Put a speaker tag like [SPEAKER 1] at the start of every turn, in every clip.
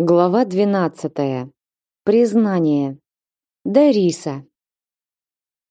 [SPEAKER 1] Глава 12. Признание. Дариса.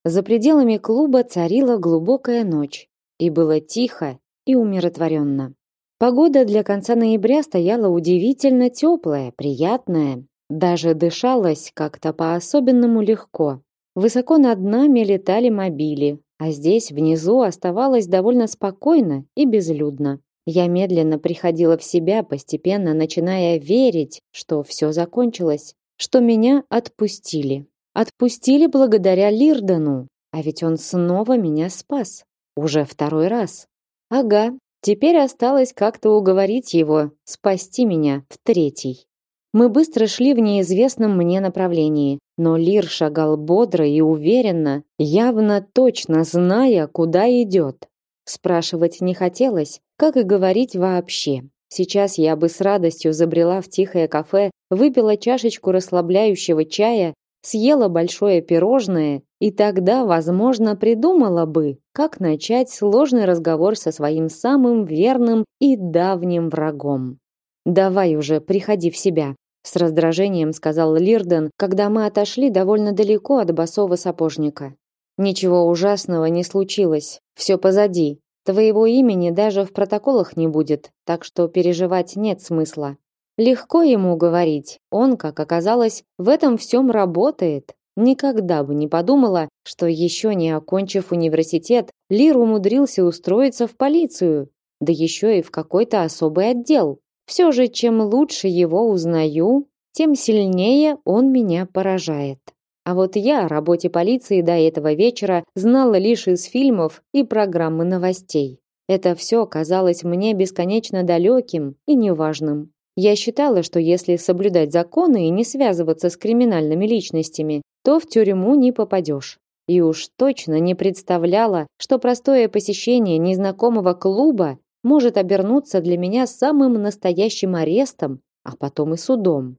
[SPEAKER 1] За пределами клуба царила глубокая ночь, и было тихо и умиротворенно. Погода для конца ноября стояла удивительно теплая, приятная, даже дышалось как-то по-особенному легко. Высоко над нами летали мобили, а здесь внизу оставалось довольно спокойно и безлюдно. Я медленно приходила в себя, постепенно начиная верить, что все закончилось, что меня отпустили. Отпустили благодаря Лирдану, а ведь он снова меня спас. Уже второй раз. Ага, теперь осталось как-то уговорить его спасти меня в третий. Мы быстро шли в неизвестном мне направлении, но Лир шагал бодро и уверенно, явно точно зная, куда идет. Спрашивать не хотелось, как и говорить вообще. Сейчас я бы с радостью забрела в тихое кафе, выпила чашечку расслабляющего чая, съела большое пирожное и тогда, возможно, придумала бы, как начать сложный разговор со своим самым верным и давним врагом. Давай уже, приходи в себя, с раздражением сказал Лирден, когда мы отошли довольно далеко от босого сапожника. Ничего ужасного не случилось. Все позади. Твоего имени даже в протоколах не будет, так что переживать нет смысла. Легко ему говорить. Он, как оказалось, в этом всем работает. Никогда бы не подумала, что еще не окончив университет, Лир умудрился устроиться в полицию, да еще и в какой-то особый отдел. Все же, чем лучше его узнаю, тем сильнее он меня поражает. А вот я о работе полиции до этого вечера знала лишь из фильмов и программы новостей. Это все казалось мне бесконечно далеким и неважным. Я считала, что если соблюдать законы и не связываться с криминальными личностями, то в тюрьму не попадешь. И уж точно не представляла, что простое посещение незнакомого клуба может обернуться для меня самым настоящим арестом, а потом и судом.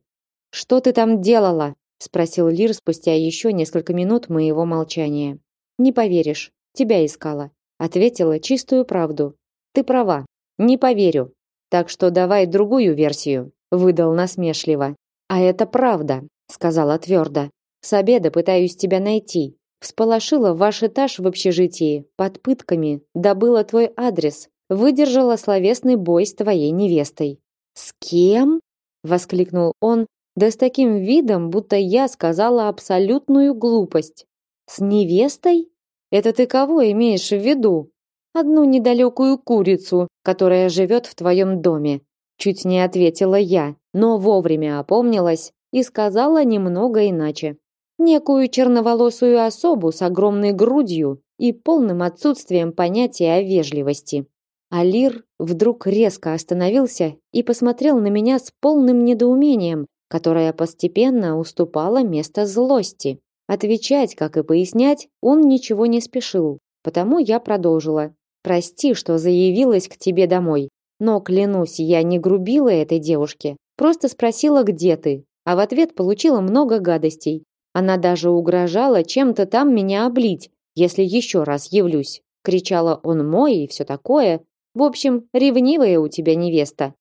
[SPEAKER 1] Что ты там делала? Спросил Лир спустя еще несколько минут моего молчания. Не поверишь, тебя искала, ответила чистую правду. Ты права, не поверю. Так что давай другую версию, выдал насмешливо. А это правда, сказала твердо. С обеда пытаюсь тебя найти. Всполошила ваш этаж в общежитии, под пытками, добыла твой адрес, выдержала словесный бой с твоей невестой. С кем? воскликнул он, да с таким видом, будто я сказала абсолютную глупость. С невестой? Это ты кого имеешь в виду? Одну недалекую курицу, которая живет в твоем доме. Чуть не ответила я, но вовремя опомнилась и сказала немного иначе. Некую черноволосую особу с огромной грудью и полным отсутствием понятия о вежливости. Алир вдруг резко остановился и посмотрел на меня с полным недоумением, которая постепенно уступала место злости. Отвечать, как и пояснять, он ничего не спешил, потому я продолжила. «Прости, что заявилась к тебе домой, но, клянусь, я не грубила этой девушке, просто спросила, где ты, а в ответ получила много гадостей. Она даже угрожала чем-то там меня облить, если еще раз явлюсь. Кричала он мой и все такое. В общем, ревнивая у тебя невеста.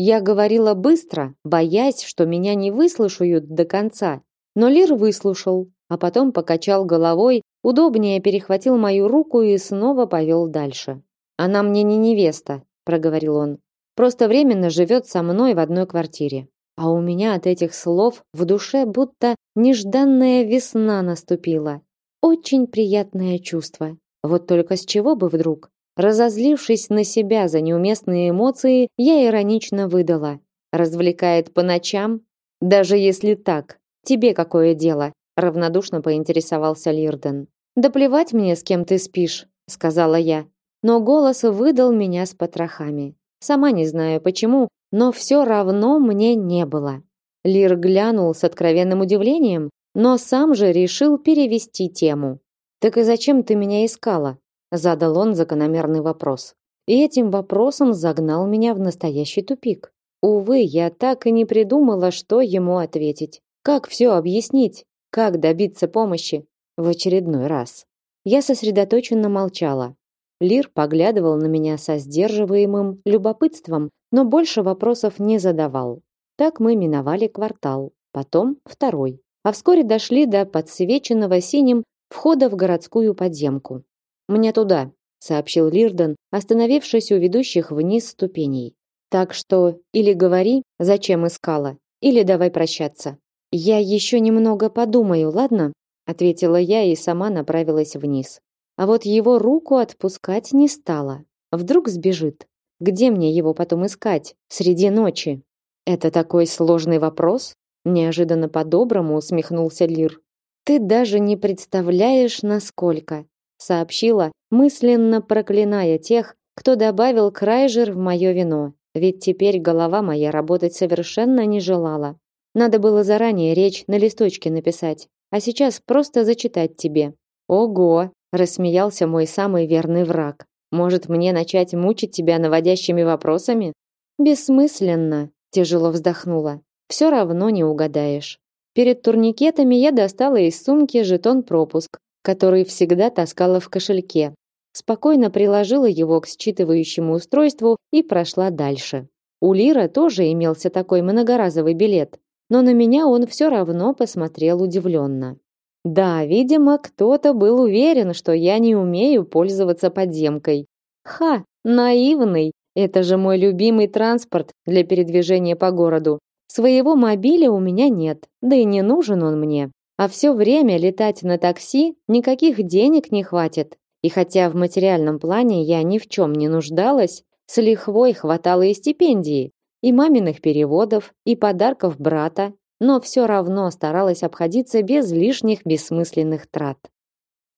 [SPEAKER 1] Я говорила быстро, боясь, что меня не выслушают до конца. Но Лир выслушал, а потом покачал головой, удобнее перехватил мою руку и снова повел дальше. Она мне не невеста, проговорил он. Просто временно живет со мной в одной квартире. А у меня от этих слов в душе будто нежданная весна наступила. Очень приятное чувство. Вот только с чего бы вдруг? Разозлившись на себя за неуместные эмоции, я иронично выдала: "Развлекает по ночам, даже если так. Тебе какое дело?" равнодушно поинтересовался Лирден. "Да плевать мне, с кем ты спишь", сказала я. Но голос выдал меня с потрохами. Сама не знаю почему, но все равно мне не было. Лир глянул с откровенным удивлением, но сам же решил перевести тему. Так и зачем ты меня искала? Задал он закономерный вопрос. И этим вопросом загнал меня в настоящий тупик. Увы, я так и не придумала, что ему ответить. Как все объяснить? Как добиться помощи? В очередной раз. Я сосредоточенно молчала. Лир поглядывал на меня со сдерживаемым любопытством, но больше вопросов не задавал. Так мы миновали квартал, потом второй, а вскоре дошли до подсвеченного синим входа в городскую подземку. Мне туда, сообщил Лирден, остановившись у ведущих вниз ступеней. Так что или говори, зачем искала, или давай прощаться. Я еще немного подумаю, ладно? ответила я и сама направилась вниз. А вот его руку отпускать не стала. Вдруг сбежит. Где мне его потом искать среди ночи? Это такой сложный вопрос, неожиданно по-доброму усмехнулся Лир. Ты даже не представляешь, насколько, сообщила, мысленно проклиная тех, кто добавил крайжер в мое вино. Ведь теперь голова моя работать совершенно не желала. Надо было заранее речь на листочке написать, а сейчас просто зачитать тебе. Ого, рассмеялся мой самый верный враг. Может, мне начать мучить тебя наводящими вопросами? Бессмысленно, тяжело вздохнула. Все равно не угадаешь. Перед турникетами я достала из сумки жетон-пропуск, который всегда таскала в кошельке. Спокойно приложила его к считывающему устройству и прошла дальше. У Лира тоже имелся такой многоразовый билет, но на меня он все равно посмотрел удивленно. Да, видимо, кто-то был уверен, что я не умею пользоваться подземкой. Ха, наивный. Это же мой любимый транспорт для передвижения по городу. Своего мобиля у меня нет, да и не нужен он мне. А все время летать на такси никаких денег не хватит. И хотя в материальном плане я ни в чем не нуждалась, с лихвой хватало и стипендии, и маминых переводов, и подарков брата, но все равно старалась обходиться без лишних бессмысленных трат.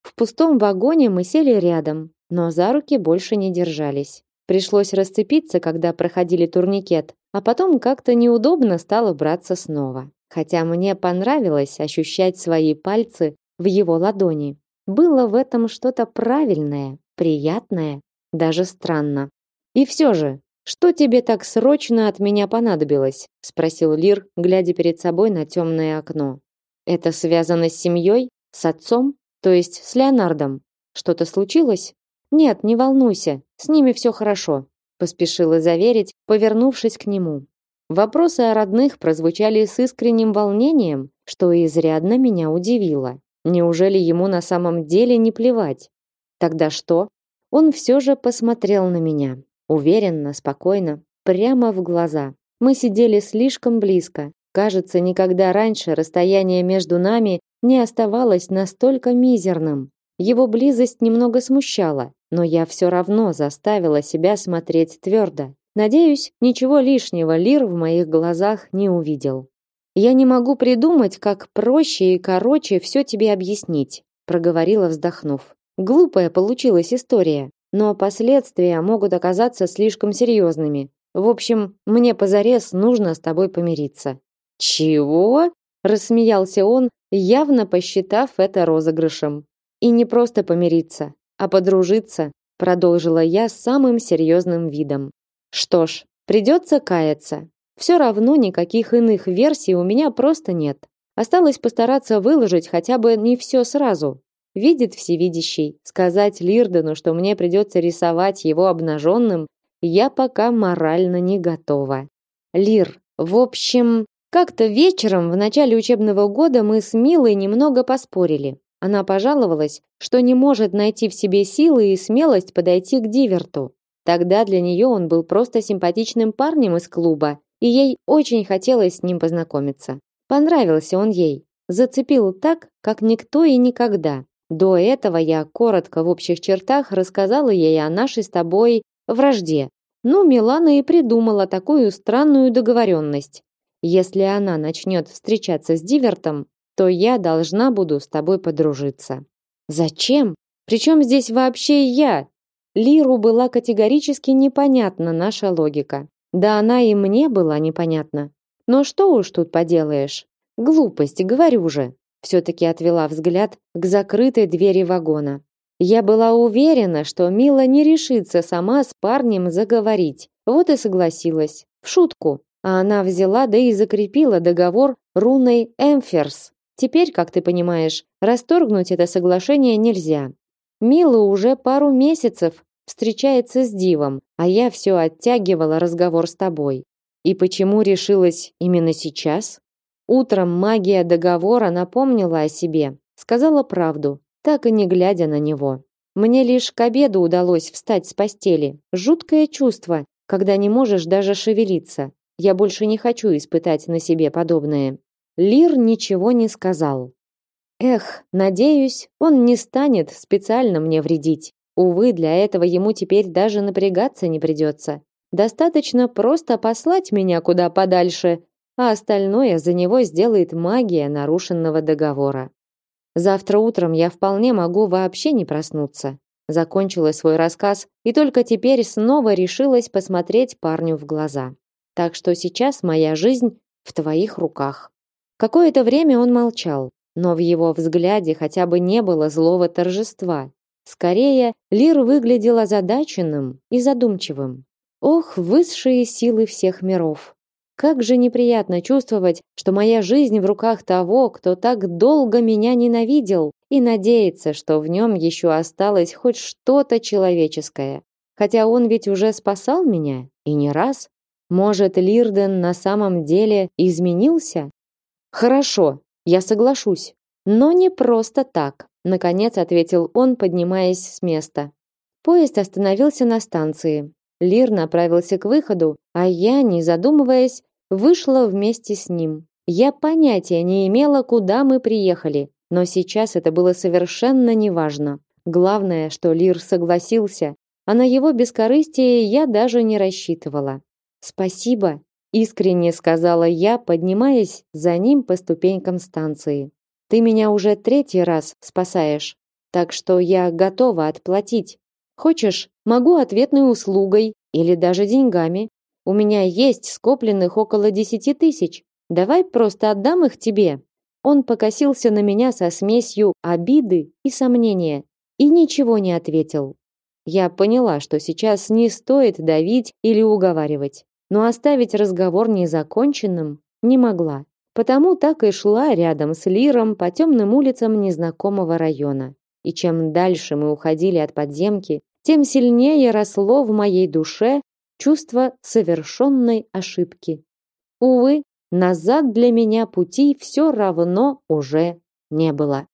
[SPEAKER 1] В пустом вагоне мы сели рядом, но за руки больше не держались. Пришлось расцепиться, когда проходили турникет, а потом как-то неудобно стало браться снова. Хотя мне понравилось ощущать свои пальцы в его ладони. Было в этом что-то правильное, приятное, даже странно. И все же, что тебе так срочно от меня понадобилось? спросил Лир, глядя перед собой на темное окно. Это связано с семьей, с отцом, то есть с Леонардом. Что-то случилось? Нет, не волнуйся, с ними все хорошо, поспешила заверить, повернувшись к нему. Вопросы о родных прозвучали с искренним волнением, что изрядно меня удивило. Неужели ему на самом деле не плевать? Тогда что? Он все же посмотрел на меня, уверенно, спокойно, прямо в глаза. Мы сидели слишком близко. Кажется, никогда раньше расстояние между нами не оставалось настолько мизерным. Его близость немного смущала, но я все равно заставила себя смотреть твердо. Надеюсь, ничего лишнего Лир в моих глазах не увидел. Я не могу придумать, как проще и короче все тебе объяснить, проговорила, вздохнув. Глупая получилась история, но последствия могут оказаться слишком серьезными. В общем, мне позарез нужно с тобой помириться. Чего? рассмеялся он, явно посчитав это розыгрышем. И не просто помириться, а подружиться, продолжила я с самым серьезным видом. Что ж, придется каяться. Все равно никаких иных версий у меня просто нет. Осталось постараться выложить хотя бы не все сразу. Видит всевидящий, сказать Лирдену, что мне придется рисовать его обнаженным, я пока морально не готова. Лир, в общем, как-то вечером в начале учебного года мы с Милой немного поспорили. Она пожаловалась, что не может найти в себе силы и смелость подойти к Диверту. Тогда для нее он был просто симпатичным парнем из клуба, и ей очень хотелось с ним познакомиться. Понравился он ей, зацепил так, как никто и никогда. До этого я коротко в общих чертах рассказала ей о нашей с тобой вражде. Ну, Милана и придумала такую странную договоренность. Если она начнет встречаться с Дивертом, то я должна буду с тобой подружиться. Зачем? Причем здесь вообще я? Лиру была категорически непонятна наша логика. Да она и мне была непонятна. Но что уж тут поделаешь? Глупость, говорю же. Все-таки отвела взгляд к закрытой двери вагона. Я была уверена, что Мила не решится сама с парнем заговорить. Вот и согласилась. В шутку. А она взяла да и закрепила договор руной Эмферс. Теперь, как ты понимаешь, расторгнуть это соглашение нельзя. Мила уже пару месяцев встречается с Дивом, а я все оттягивала разговор с тобой. И почему решилась именно сейчас? Утром магия договора напомнила о себе, сказала правду, так и не глядя на него. Мне лишь к обеду удалось встать с постели. Жуткое чувство, когда не можешь даже шевелиться. Я больше не хочу испытать на себе подобное. Лир ничего не сказал. Эх, надеюсь, он не станет специально мне вредить. Увы, для этого ему теперь даже напрягаться не придется. Достаточно просто послать меня куда подальше, а остальное за него сделает магия нарушенного договора. Завтра утром я вполне могу вообще не проснуться. Закончила свой рассказ и только теперь снова решилась посмотреть парню в глаза. Так что сейчас моя жизнь в твоих руках. Какое-то время он молчал, но в его взгляде хотя бы не было злого торжества. Скорее, Лир выглядел озадаченным и задумчивым. Ох, высшие силы всех миров. Как же неприятно чувствовать, что моя жизнь в руках того, кто так долго меня ненавидел, и надеяться, что в нем еще осталось хоть что-то человеческое. Хотя он ведь уже спасал меня, и не раз. Может, Лирден на самом деле изменился? Хорошо, я соглашусь, но не просто так, наконец ответил он, поднимаясь с места. Поезд остановился на станции. Лир направился к выходу, а я, не задумываясь, вышла вместе с ним. Я понятия не имела, куда мы приехали, но сейчас это было совершенно неважно. Главное, что Лир согласился, а на его бескорыстие я даже не рассчитывала. Спасибо, искренне сказала я, поднимаясь за ним по ступенькам станции. Ты меня уже третий раз спасаешь, так что я готова отплатить. Хочешь, могу ответной услугой или даже деньгами. У меня есть скопленных около десяти тысяч. Давай просто отдам их тебе. Он покосился на меня со смесью обиды и сомнения и ничего не ответил. Я поняла, что сейчас не стоит давить или уговаривать, но оставить разговор незаконченным не могла. Потому так и шла рядом с Лиром по темным улицам незнакомого района. И чем дальше мы уходили от подземки, тем сильнее росло в моей душе чувство совершенной ошибки. Увы, назад для меня пути все равно уже не было.